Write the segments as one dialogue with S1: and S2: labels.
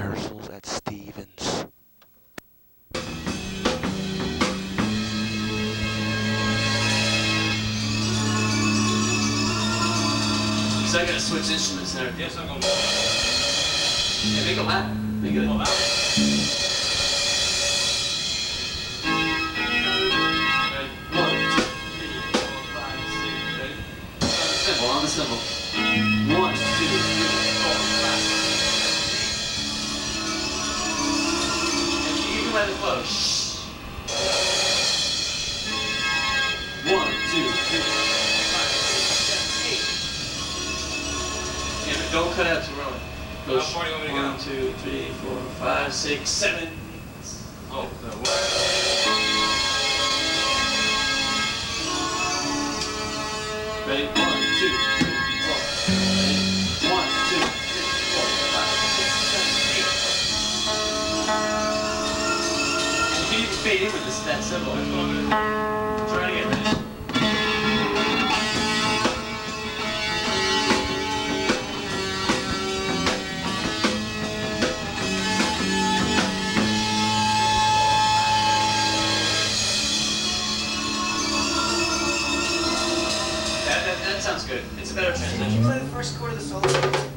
S1: rehearsals at Stevens.
S2: So I gotta switch instruments there.
S3: Yes, I'm gonna.
S2: Yeah, make it loud. Make it
S3: loud.
S2: Don't cut out too early. Go
S3: How far do you want me to go?
S2: One, two, three, four, five, six, seven.
S3: Oh?
S2: Ready? One, two, three, four. Ready? One, two, three, four, five, six, seven, eight. And you can even fade in with this that. Good. It's a better
S4: Did you play the first chord of the solo?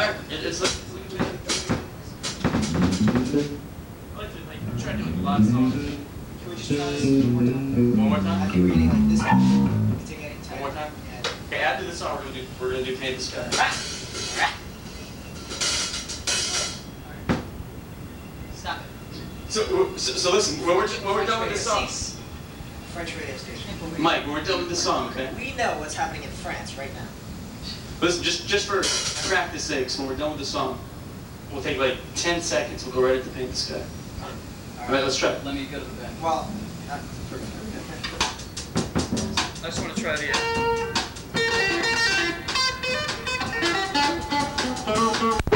S4: Alright,
S2: it's like. I like to like try to do like a lot of songs.
S4: Can we just try this one more time?
S2: One more
S4: I
S2: time.
S4: think reading like this one. You can take any time.
S2: One more time?
S4: Yeah.
S2: Okay, after this song, we're gonna do we're gonna do paint the sky.
S4: Stop it.
S2: So, so, so listen, when we're when we're done with this song,
S4: French radio station.
S2: Mike, when we're done with this song, okay?
S4: We know what's happening in France right now.
S2: Listen, just just for practice sakes, when we're done with the song, we'll take like 10 seconds. We'll go right into paint the sky. All right, let's try. it.
S3: Let me go to the bench.
S4: Well, uh,
S3: I just want to try the end.